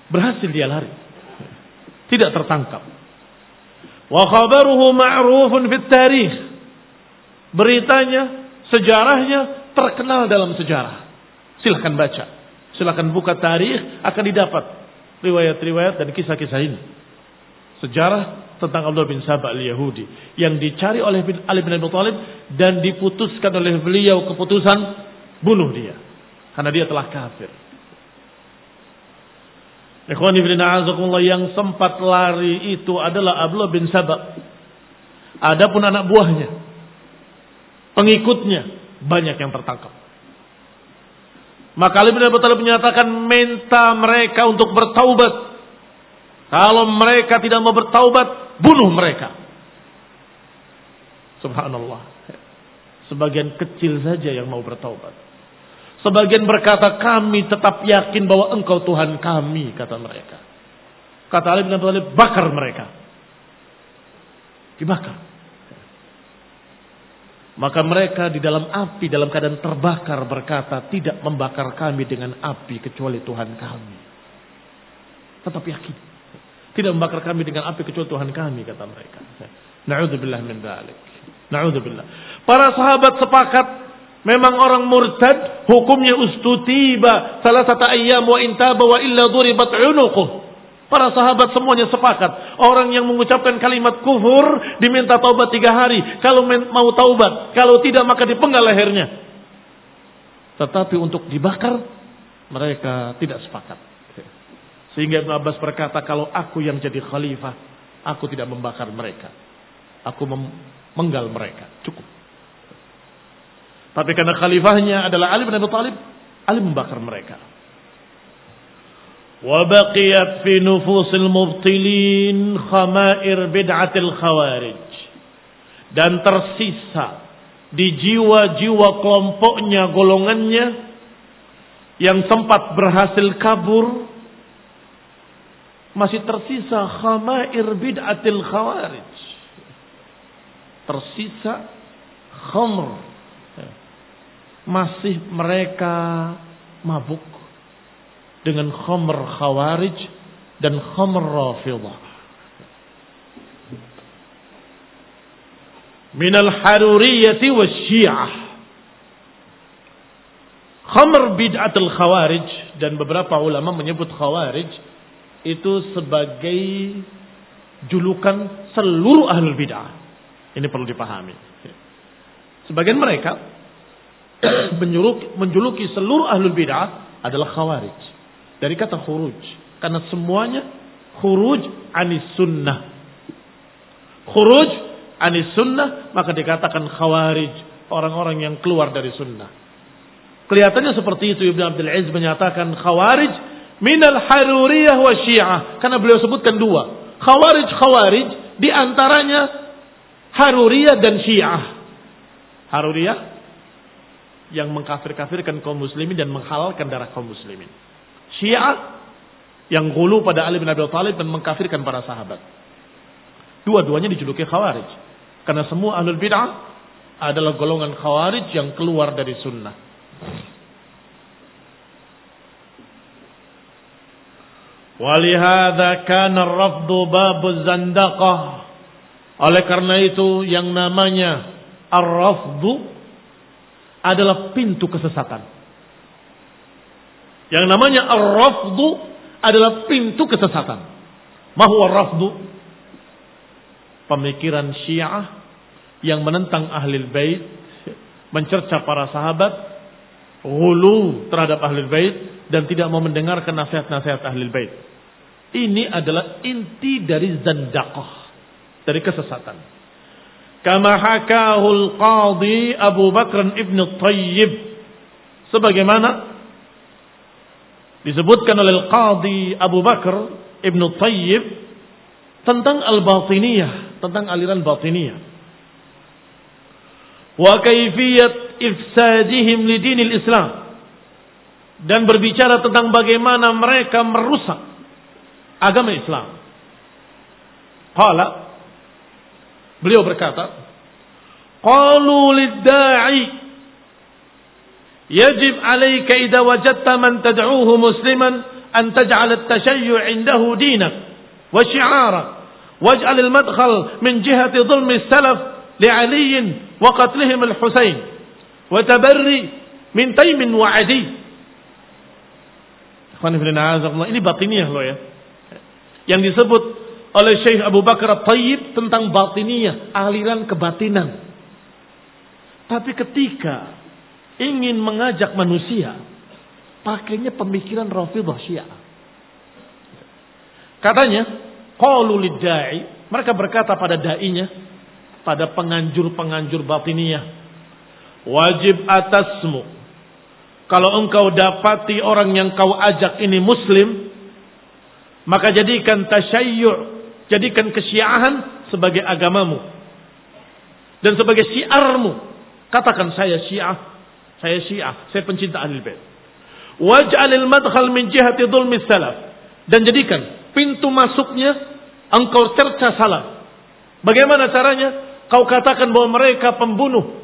Berhasil dia lari. Tidak tertangkap. Wa khabaruhu ma'rufun fit tarikh. Beritanya, sejarahnya terkenal dalam sejarah. Silahkan baca. Silahkan buka tarikh akan didapat riwayat-riwayat dan kisah-kisah ini. Sejarah tentang Abdullah bin Sabah al-Yahudi yang dicari oleh Ali bin Abi Thalib dan diputuskan oleh beliau keputusan bunuh dia karena dia telah kafir. Ikhwani bin yang sempat lari itu adalah Abdullah bin Sabah. Adapun anak buahnya, pengikutnya banyak yang tertangkap. Maka Ali bin Abi Thalib menyatakan minta mereka untuk bertaubat. Kalau mereka tidak mau bertaubat, bunuh mereka. Subhanallah. Sebagian kecil saja yang mau bertaubat. Sebagian berkata kami tetap yakin bahwa engkau Tuhan kami, kata mereka. Kata Ali bin Abi Thalib, bakar mereka. Dibakar. Maka mereka di dalam api dalam keadaan terbakar berkata tidak membakar kami dengan api kecuali Tuhan kami. Tetap yakin. Tidak membakar kami dengan api kecuali Tuhan kami kata mereka. Na'udzubillah min dzalik. Na'udzubillah. Para sahabat sepakat memang orang murtad hukumnya ustutiba salah satu ayam wa intaba wa illa duribat unuquh. Para sahabat semuanya sepakat. Orang yang mengucapkan kalimat kufur diminta taubat tiga hari. Kalau mau taubat. Kalau tidak maka dipenggal lehernya. Tetapi untuk dibakar mereka tidak sepakat. Sehingga Ibn Abbas berkata kalau aku yang jadi khalifah. Aku tidak membakar mereka. Aku memenggal mereka. Cukup. Tapi karena khalifahnya adalah Ali bin Abi Thalib. Ali membakar mereka. وبقيت في نفوس المبطلين خمائر بدعة الخوارج dan tersisa di jiwa-jiwa kelompoknya golongannya yang sempat berhasil kabur masih tersisa khamair bid'atil khawarij tersisa khamr masih mereka mabuk dengan khamr khawarij dan khamr rafidah. Minal haruriyati wa syiah. Khamr bid'atul khawarij dan beberapa ulama menyebut khawarij itu sebagai julukan seluruh ahlul bid'ah. Ini perlu dipahami. Sebagian mereka menjuluki seluruh ahlul bid'ah adalah khawarij. Dari kata khuruj. Karena semuanya khuruj anis sunnah. Khuruj anis sunnah maka dikatakan khawarij. Orang-orang yang keluar dari sunnah. Kelihatannya seperti itu Ibn Abdul Aziz menyatakan khawarij minal haruriyah wa syiah. Karena beliau sebutkan dua. Khawarij khawarij di antaranya haruriyah dan syiah. Haruriyah yang mengkafir-kafirkan kaum muslimin dan menghalalkan darah kaum muslimin. Syiah yang gulu pada Ali bin Abi Thalib dan mengkafirkan para sahabat. Dua-duanya dijuluki khawarij. Karena semua ahlul bid'ah adalah golongan khawarij yang keluar dari sunnah. Walihada kana rafdu babu zandaqah. Oleh karena itu yang namanya ar-rafdu adalah pintu kesesatan. Yang namanya ar-rafdu adalah pintu kesesatan. Mahu ar-rafdu? Pemikiran syiah yang menentang ahli bait, mencerca para sahabat, hulu terhadap ahli bait dan tidak mau mendengarkan nasihat-nasihat ahli bait. Ini adalah inti dari zandaqah, dari kesesatan. Kama hakahul qadi Abu Bakr ibn Tayyib. Sebagaimana disebutkan oleh Al-Qadhi Abu Bakar Ibn Tayyib tentang al-batiniyah, tentang aliran batiniyah. Wa kaifiyat ifsadihim li dinil Islam. Dan berbicara tentang bagaimana mereka merusak agama Islam. Qala beliau berkata, qalu lid-da'i يجب عليك إذا وجدت من تدعوه مسلما أن تجعل التشيع عنده دينك وشعارك واجعل المدخل من جهة ظلم السلف لعلي وقتلهم الحسين وتبري من تيم وعدي ini batiniyah loh ya yang disebut oleh Syekh Abu Bakar Tayyib tentang batiniyah, aliran kebatinan. Tapi ketika ingin mengajak manusia, pakainya pemikiran Rafidah Syiah. Katanya, qalu lidda'i, mereka berkata pada dai-nya, pada penganjur-penganjur batiniyah, wajib atasmu kalau engkau dapati orang yang kau ajak ini muslim, maka jadikan tasyayyu' Jadikan kesyiahan sebagai agamamu. Dan sebagai syiarmu. Katakan saya syiah. Saya syiah. Saya pencinta ahli bait. Waj'alil madkhal min jihati dhulmi salaf. Dan jadikan pintu masuknya engkau cerca salah. Bagaimana caranya? Kau katakan bahwa mereka pembunuh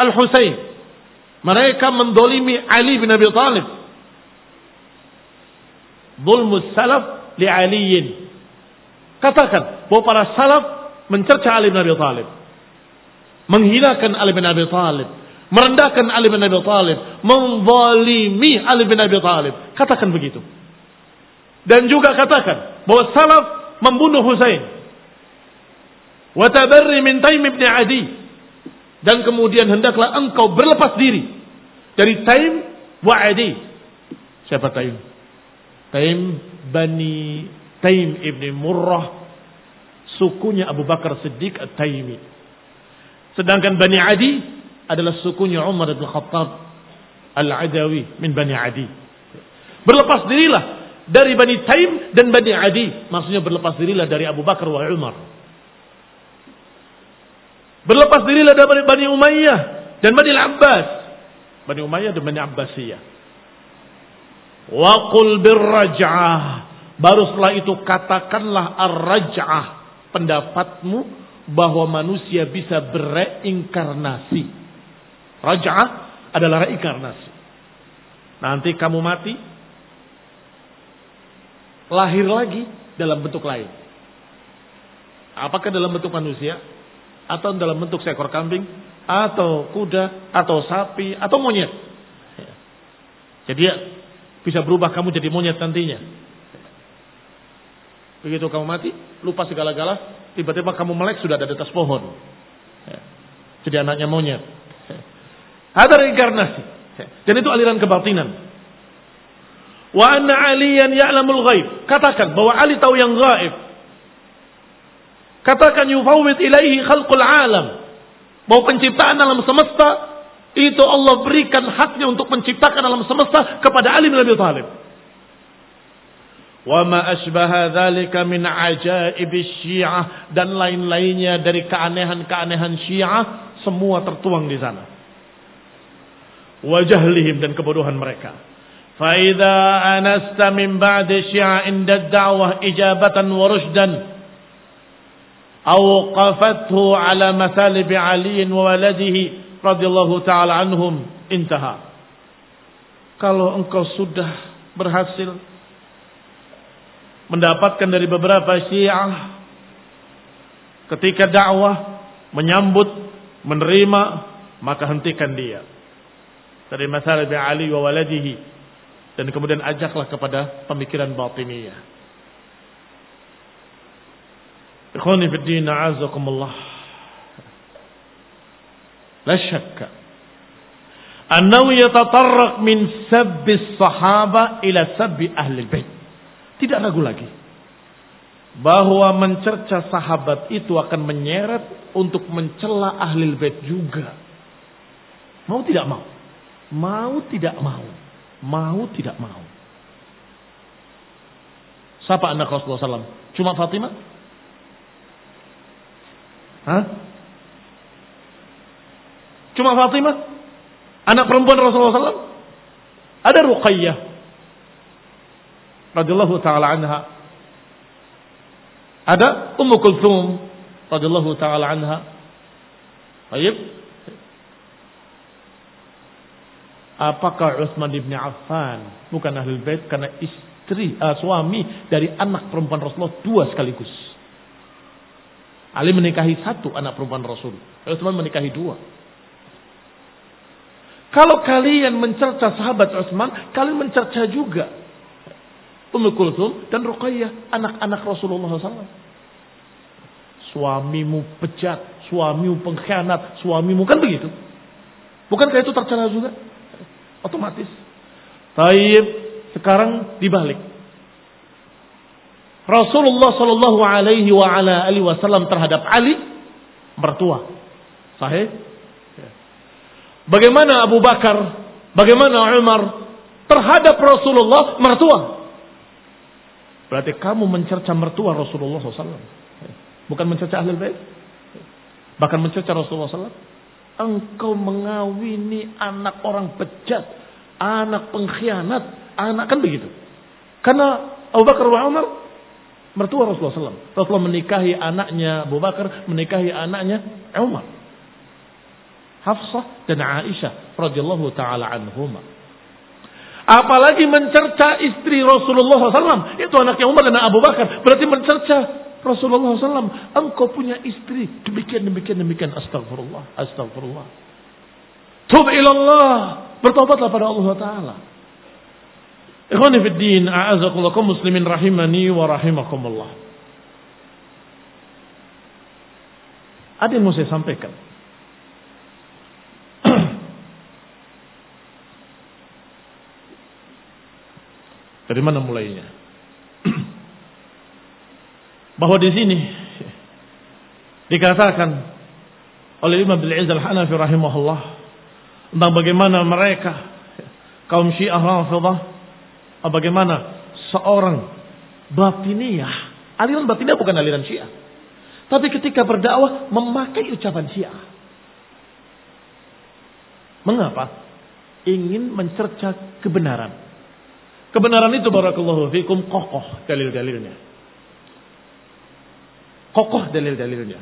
Al-Husain. Mereka mendolimi Ali bin Abi Talib. Dhulmus salaf li Aliyin. Katakan bahwa para salaf mencerca Ali bin Abi Thalib. Menghinakan Ali bin Abi Thalib. Merendahkan Ali bin Abi Thalib. Menzalimi Ali bin Abi Thalib. Katakan begitu. Dan juga katakan bahwa salaf membunuh Husain. Watabarri min Taim ibn Adi. Dan kemudian hendaklah engkau berlepas diri dari Taim wa Adi. Siapa Taim? Taim Bani Taim ibni Murrah sukunya Abu Bakar Siddiq At-Taimi. Sedangkan Bani Adi adalah sukunya Umar bin Khattab Al-Adawi min Bani Adi. Berlepas dirilah dari Bani Taim dan Bani Adi. Maksudnya berlepas dirilah dari Abu Bakar wa Umar. Berlepas dirilah dari Bani Umayyah dan Bani Al-Abbas. Bani Umayyah dan Bani Abbasiyah. Wa qul birraj'ah Baru setelah itu katakanlah ar-raj'ah pendapatmu bahwa manusia bisa bereinkarnasi. Raj'ah adalah reinkarnasi. Nanti kamu mati, lahir lagi dalam bentuk lain. Apakah dalam bentuk manusia atau dalam bentuk seekor kambing atau kuda atau sapi atau monyet. Jadi bisa berubah kamu jadi monyet nantinya. Begitu kamu mati, lupa segala-gala, tiba-tiba kamu melek sudah ada di atas pohon. Ya. Jadi anaknya monyet. Ada reinkarnasi. Dan itu aliran kebatinan. Wa anna aliyan ya'lamul ghaib. Katakan bahwa Ali tahu yang gaib. Katakan yufawwid ilaihi khalqul alam. Bahwa penciptaan alam semesta itu Allah berikan haknya untuk menciptakan alam semesta kepada Ali bin Abi Thalib. Wa ma asbaha dzalika min ajaib syiah dan lain-lainnya dari keanehan-keanehan syiah semua tertuang di sana. Wajahlihim dan kebodohan mereka. Fa idza anasta min ba'di inda da'wah ijabatan wa rushdan awqafathu ala masalib Ali wa waladihi radhiyallahu taala anhum intaha. Kalau engkau sudah berhasil mendapatkan dari beberapa syiah ketika dakwah menyambut menerima maka hentikan dia dari masalah bi Ali wa waladihi dan kemudian ajaklah kepada pemikiran batiniyah Ikhwani fi din a'azakumullah la syakka annahu yatatarraq min sabbi sahaba ila sabbi ahli bait tidak ragu lagi. Bahwa mencerca sahabat itu akan menyeret untuk mencela ahli bait juga. Mau tidak mau. Mau tidak mau. Mau tidak mau. Siapa anak Rasulullah SAW? Cuma Fatimah? Hah? Cuma Fatimah? Anak perempuan Rasulullah SAW? Ada Ruqayyah radhiyallahu taala anha. Ada Ummu Kulthum radhiyallahu taala anha. Baik. Apakah Utsman bin Affan bukan ahli bait karena istri uh, suami dari anak perempuan Rasulullah dua sekaligus. Ali menikahi satu anak perempuan Rasul. Utsman menikahi dua. Kalau kalian mencerca sahabat Utsman, kalian mencerca juga Ummu Kulthum dan Ruqayyah, anak-anak Rasulullah SAW. Suamimu bejat, suamimu pengkhianat, suamimu kan begitu. Bukankah itu tercela juga? Otomatis. Taib, sekarang dibalik. Rasulullah Shallallahu Alaihi Wasallam terhadap Ali mertua. Sahih? Bagaimana Abu Bakar, bagaimana Umar terhadap Rasulullah mertua? Berarti kamu mencerca mertua Rasulullah SAW. Bukan mencerca ahli bait. Bahkan mencerca Rasulullah SAW. Engkau mengawini anak orang bejat. Anak pengkhianat. Anak kan begitu. Karena Abu Bakar wa Umar mertua Rasulullah SAW. Rasulullah menikahi anaknya Abu Bakar, menikahi anaknya Umar. Hafsah dan Aisyah radhiyallahu taala anhumah. Apalagi mencerca istri Rasulullah SAW. Itu anaknya Umar dan Abu Bakar. Berarti mencerca Rasulullah SAW. Engkau punya istri. Demikian, demikian, demikian. Astagfirullah. Astagfirullah. Tub ilallah. Bertobatlah pada Allah Ta'ala. Ikhwani fi din, a'azakullah kaum muslimin rahimani wa rahimakumullah. Ada yang mau saya sampaikan. Dari mana mulainya? Bahwa di sini dikatakan oleh Imam Bil Izz Al-Hanafi rahimahullah tentang bagaimana mereka kaum Syiah Rafidah bagaimana seorang batiniyah. Aliran batiniyah bukan aliran Syiah. Tapi ketika berdakwah memakai ucapan Syiah. Mengapa? Ingin mencerca kebenaran. Kebenaran itu barakallahu fikum kokoh dalil-dalilnya. Kokoh dalil-dalilnya.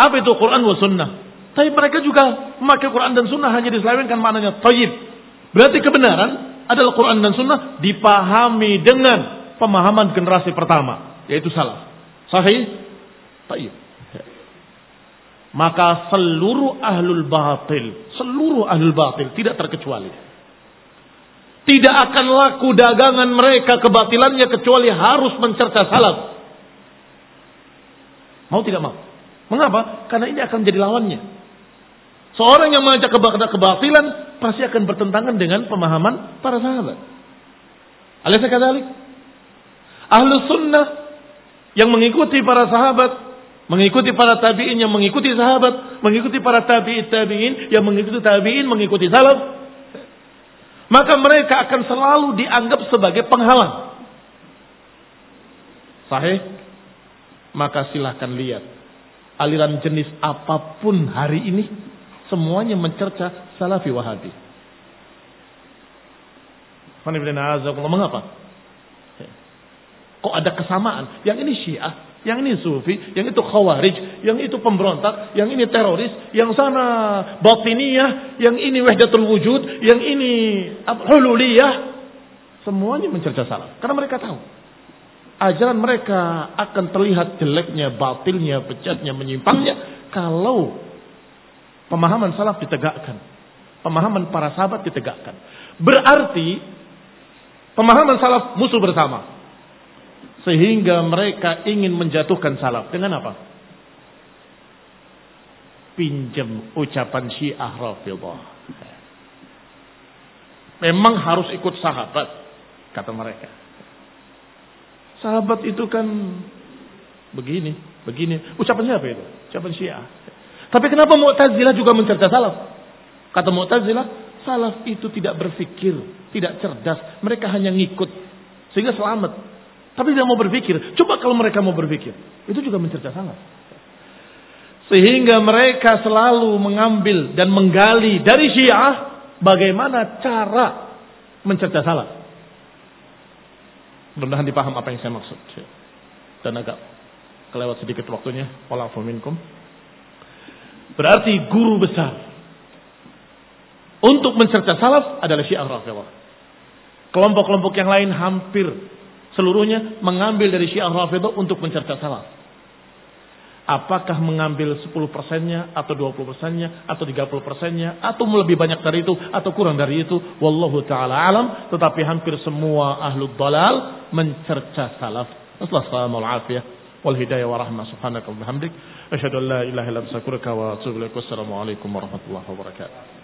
Apa itu Quran wa sunnah? Tapi mereka juga memakai Quran dan sunnah hanya diselewengkan maknanya tayyib. Berarti kebenaran adalah Quran dan sunnah dipahami dengan pemahaman generasi pertama. Yaitu salaf. Sahih? Tayyib. Maka seluruh ahlul batil, seluruh ahlul batil tidak terkecuali tidak akan laku dagangan mereka kebatilannya kecuali harus mencerca salaf. Mau tidak mau? Mengapa? Karena ini akan menjadi lawannya. Seorang yang mengajak kebatilan pasti akan bertentangan dengan pemahaman para sahabat. Alaysa kadzalik? Ahlu sunnah yang mengikuti para sahabat, mengikuti para tabi'in yang mengikuti sahabat, mengikuti para tabi'in tabi'in yang mengikuti tabi'in mengikuti salaf, maka mereka akan selalu dianggap sebagai penghalang. Sahih? Maka silahkan lihat. Aliran jenis apa pun hari ini, semuanya mencerca salafi wahabi. Mengapa? Kok ada kesamaan? Yang ini syiah, yang ini sufi, yang itu khawarij, yang itu pemberontak, yang ini teroris, yang sana batiniyah, yang ini wahdatul wujud, yang ini hululiyah. Semuanya mencerca salah. Karena mereka tahu. Ajaran mereka akan terlihat jeleknya, batilnya, pecatnya, menyimpangnya. Kalau pemahaman salaf ditegakkan. Pemahaman para sahabat ditegakkan. Berarti pemahaman salaf musuh bersama. Sehingga mereka ingin menjatuhkan salaf. Dengan apa? Pinjam ucapan syiah Rafidah. Memang harus ikut sahabat. Kata mereka. Sahabat itu kan begini, begini. Ucapan siapa itu? Ucapan syiah. Tapi kenapa Mu'tazilah juga mencerca salaf? Kata Mu'tazilah, salaf itu tidak berpikir, tidak cerdas. Mereka hanya ngikut. Sehingga selamat. Tapi tidak mau berpikir. Coba kalau mereka mau berpikir. Itu juga mencerca salah. Sehingga mereka selalu mengambil dan menggali dari syiah. Bagaimana cara mencerca salah. Mudah-mudahan dipaham apa yang saya maksud. Dan agak kelewat sedikit waktunya. Walafuminkum. Berarti guru besar. Untuk mencerca salaf adalah syiah rafidah. Kelompok-kelompok yang lain hampir Seluruhnya mengambil dari Syiah Rafidah untuk mencerca salaf. Apakah mengambil 10 persennya atau 20 persennya atau 30 persennya atau lebih banyak dari itu atau kurang dari itu. Wallahu ta'ala alam. Tetapi hampir semua ahlu dalal mencerca salaf. Assalamualaikum afiyah. Wal hidayah wa rahmah subhanaka wa. Asyadu an la ilaha ilam wa Wassalamualaikum warahmatullahi wabarakatuh.